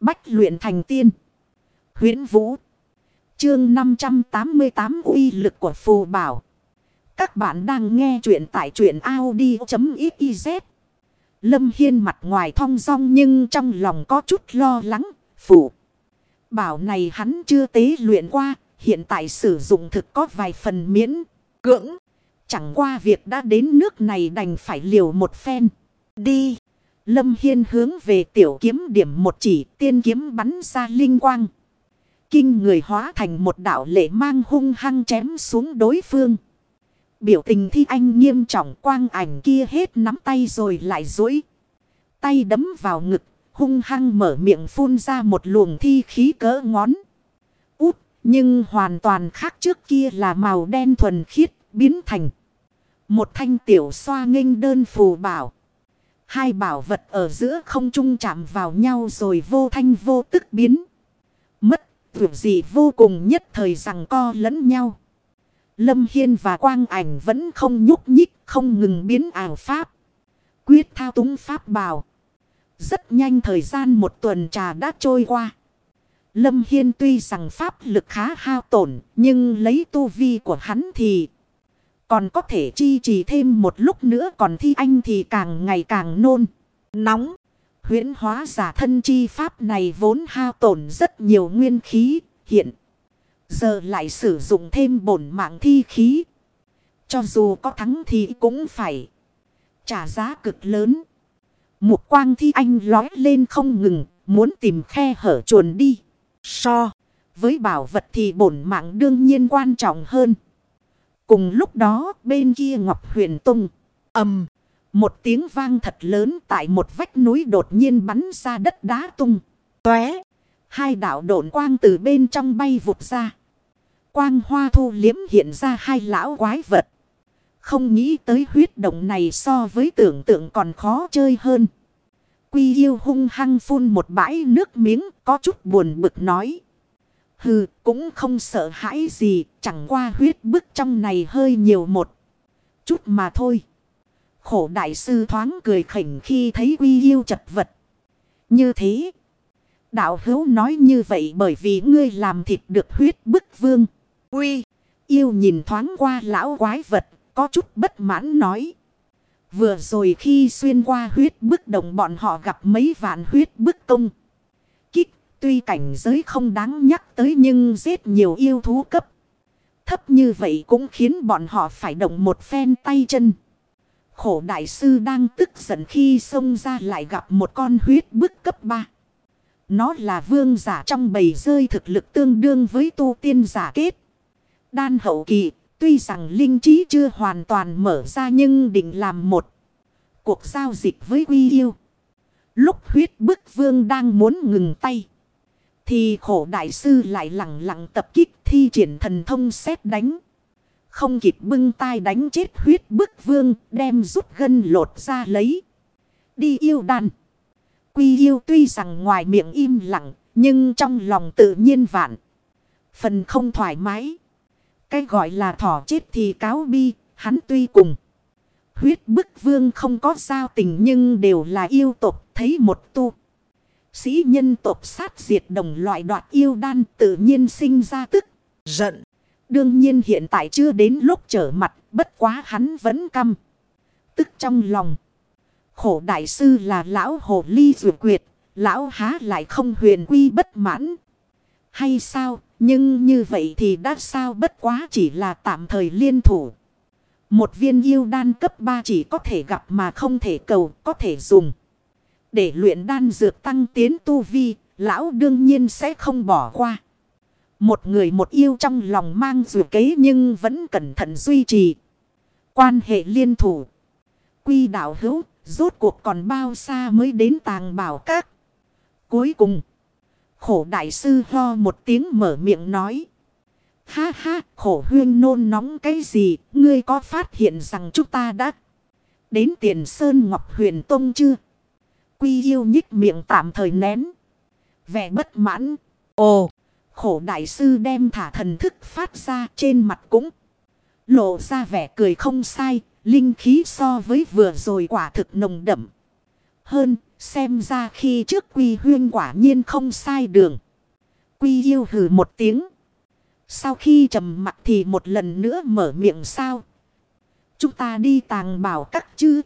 Bách luyện thành tiên. huyễn Vũ. Chương 588 uy lực của phù bảo. Các bạn đang nghe truyện tại truyện Audi.xyz. Lâm Hiên mặt ngoài thong dong nhưng trong lòng có chút lo lắng. Phù. Bảo này hắn chưa tế luyện qua. Hiện tại sử dụng thực có vài phần miễn. Cưỡng. Chẳng qua việc đã đến nước này đành phải liều một phen. Đi. Lâm Hiên hướng về tiểu kiếm điểm một chỉ tiên kiếm bắn ra linh quang. Kinh người hóa thành một đạo lệ mang hung hăng chém xuống đối phương. Biểu tình thi anh nghiêm trọng quang ảnh kia hết nắm tay rồi lại duỗi, Tay đấm vào ngực, hung hăng mở miệng phun ra một luồng thi khí cỡ ngón. Út, nhưng hoàn toàn khác trước kia là màu đen thuần khiết, biến thành. Một thanh tiểu xoa nghênh đơn phù bảo. Hai bảo vật ở giữa không trung chạm vào nhau rồi vô thanh vô tức biến. Mất, vượt gì vô cùng nhất thời rằng co lẫn nhau. Lâm Hiên và Quang Ảnh vẫn không nhúc nhích, không ngừng biến ảo pháp. Quyết thao túng pháp bào Rất nhanh thời gian một tuần trà đã trôi qua. Lâm Hiên tuy rằng pháp lực khá hao tổn, nhưng lấy tu vi của hắn thì còn có thể chi trì thêm một lúc nữa còn thi anh thì càng ngày càng nôn. Nóng. huyễn hóa giả thân chi pháp này vốn hao tổn rất nhiều nguyên khí. Hiện. Giờ lại sử dụng thêm bổn mạng thi khí. Cho dù có thắng thì cũng phải. Trả giá cực lớn. Một quang thi anh lói lên không ngừng. Muốn tìm khe hở chuồn đi. So. Với bảo vật thì bổn mạng đương nhiên quan trọng hơn. Cùng lúc đó, bên kia Ngọc Huyền Tông. ầm Một tiếng vang thật lớn tại một vách núi đột nhiên bắn ra đất đá tung. Tué. Hai đạo độn quang từ bên trong bay vụt ra. Quang hoa thu liếm hiện ra hai lão quái vật. Không nghĩ tới huyết động này so với tưởng tượng còn khó chơi hơn. Quy yêu hung hăng phun một bãi nước miếng, có chút buồn bực nói. Hừ, cũng không sợ hãi gì, chẳng qua huyết bức trong này hơi nhiều một chút mà thôi. Khổ đại sư thoáng cười khỉnh khi thấy quy yêu chật vật. Như thế, đạo hữu nói như vậy bởi vì ngươi làm thịt được huyết bức vương. Quy, yêu nhìn thoáng qua lão quái vật, có chút bất mãn nói. Vừa rồi khi xuyên qua huyết bức đồng bọn họ gặp mấy vạn huyết bức công. Tuy cảnh giới không đáng nhắc tới nhưng giết nhiều yêu thú cấp. Thấp như vậy cũng khiến bọn họ phải động một phen tay chân. Khổ đại sư đang tức giận khi xông ra lại gặp một con huyết bức cấp 3. Nó là vương giả trong bầy rơi thực lực tương đương với tu tiên giả kết. Đan hậu kỳ, tuy rằng linh trí chưa hoàn toàn mở ra nhưng định làm một cuộc giao dịch với quy yêu. Lúc huyết bức vương đang muốn ngừng tay. Thì khổ đại sư lại lặng lặng tập kích thi triển thần thông xét đánh. Không kịp bưng tay đánh chết huyết bức vương, đem rút gân lột ra lấy. Đi yêu đàn. Quy yêu tuy rằng ngoài miệng im lặng, nhưng trong lòng tự nhiên vạn. Phần không thoải mái. Cái gọi là thỏ chết thì cáo bi, hắn tuy cùng. Huyết bức vương không có giao tình nhưng đều là yêu tục thấy một tu. Sĩ nhân tộc sát diệt đồng loại đoạt yêu đan tự nhiên sinh ra tức, giận. Đương nhiên hiện tại chưa đến lúc trở mặt, bất quá hắn vẫn căm. Tức trong lòng. Khổ đại sư là lão hồ ly rượu quyệt, lão há lại không huyền quy bất mãn. Hay sao, nhưng như vậy thì đã sao bất quá chỉ là tạm thời liên thủ. Một viên yêu đan cấp 3 chỉ có thể gặp mà không thể cầu, có thể dùng. Để luyện đan dược tăng tiến tu vi, lão đương nhiên sẽ không bỏ qua. Một người một yêu trong lòng mang dù kế nhưng vẫn cẩn thận duy trì. Quan hệ liên thủ. Quy đạo hữu, rốt cuộc còn bao xa mới đến tàng bảo các. Cuối cùng, khổ đại sư ho một tiếng mở miệng nói. Ha ha, khổ huyên nôn nóng cái gì, ngươi có phát hiện rằng chúng ta đã đến tiền sơn ngọc huyền tông chưa? Quy yêu nhích miệng tạm thời nén. Vẻ bất mãn. Ồ, khổ đại sư đem thả thần thức phát ra trên mặt cũng. Lộ ra vẻ cười không sai. Linh khí so với vừa rồi quả thực nồng đậm. Hơn, Xem ra khi trước quy huyên quả nhiên không sai đường. Quy yêu hừ một tiếng. Sau khi trầm mặt thì một lần nữa mở miệng sao. Chúng ta đi tàng bảo các chư.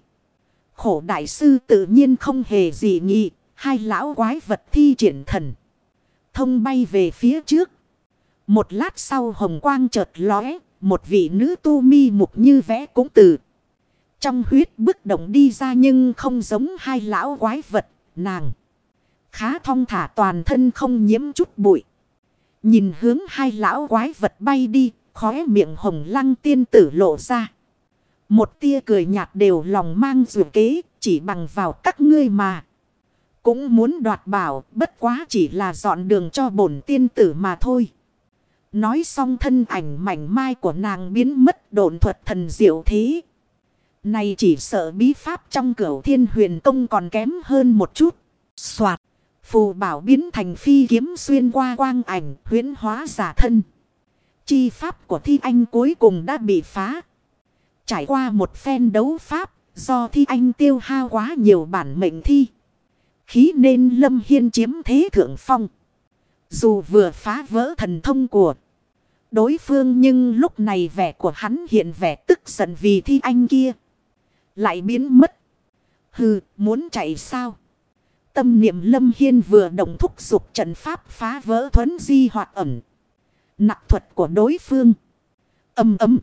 Khổ đại sư tự nhiên không hề gì nghị. Hai lão quái vật thi triển thần. Thông bay về phía trước. Một lát sau hồng quang chợt lóe. Một vị nữ tu mi mục như vẽ cũng từ. Trong huyết bức động đi ra nhưng không giống hai lão quái vật. Nàng. Khá thong thả toàn thân không nhiễm chút bụi. Nhìn hướng hai lão quái vật bay đi. Khóe miệng hồng lăng tiên tử lộ ra. Một tia cười nhạt đều lòng mang dù kế. Chỉ bằng vào các ngươi mà. Cũng muốn đoạt bảo, bất quá chỉ là dọn đường cho bổn tiên tử mà thôi. Nói xong thân ảnh mảnh mai của nàng biến mất độn thuật thần diệu thế. Này chỉ sợ bí pháp trong cửu thiên huyền công còn kém hơn một chút. Xoạt, phù bảo biến thành phi kiếm xuyên qua quang ảnh huyến hóa giả thân. Chi pháp của thi anh cuối cùng đã bị phá. Trải qua một phen đấu pháp, do thi anh tiêu hao quá nhiều bản mệnh thi khí nên Lâm Hiên chiếm thế thượng phong. Dù vừa phá vỡ thần thông của đối phương nhưng lúc này vẻ của hắn hiện vẻ tức giận vì thi anh kia. Lại biến mất. Hừ, muốn chạy sao? Tâm niệm Lâm Hiên vừa động thúc dục trận pháp phá vỡ thuấn di hoạt ẩm. Nặng thuật của đối phương. Âm ấm.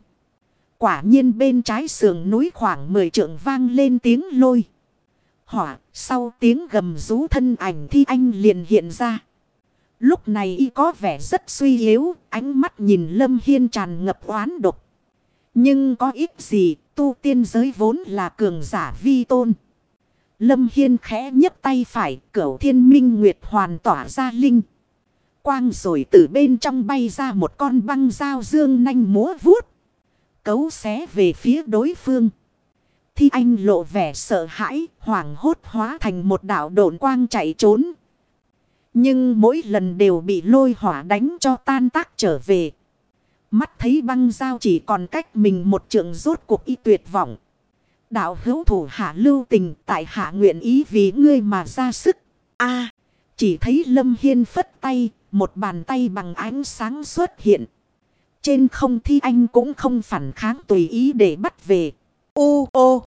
Quả nhiên bên trái sườn núi khoảng 10 trượng vang lên tiếng lôi hỏa, sau tiếng gầm rú thân ảnh thi anh liền hiện ra. Lúc này y có vẻ rất suy yếu, ánh mắt nhìn Lâm Hiên tràn ngập oán độc. Nhưng có ít gì, tu tiên giới vốn là cường giả vi tôn. Lâm Hiên khẽ nhấc tay phải, cửu thiên minh nguyệt hoàn tỏa ra linh. Quang rồi từ bên trong bay ra một con băng dao dương nanh múa vuốt. Cấu xé về phía đối phương. Thi anh lộ vẻ sợ hãi, hoảng hốt hóa thành một đảo độn quang chạy trốn. Nhưng mỗi lần đều bị lôi hỏa đánh cho tan tác trở về. Mắt thấy băng dao chỉ còn cách mình một trường rốt cuộc y tuyệt vọng. Đạo hữu thủ hạ lưu tình tại hạ nguyện ý vì ngươi mà ra sức. a chỉ thấy Lâm Hiên phất tay, một bàn tay bằng ánh sáng xuất hiện. Trên không thi anh cũng không phản kháng tùy ý để bắt về. Ô ô!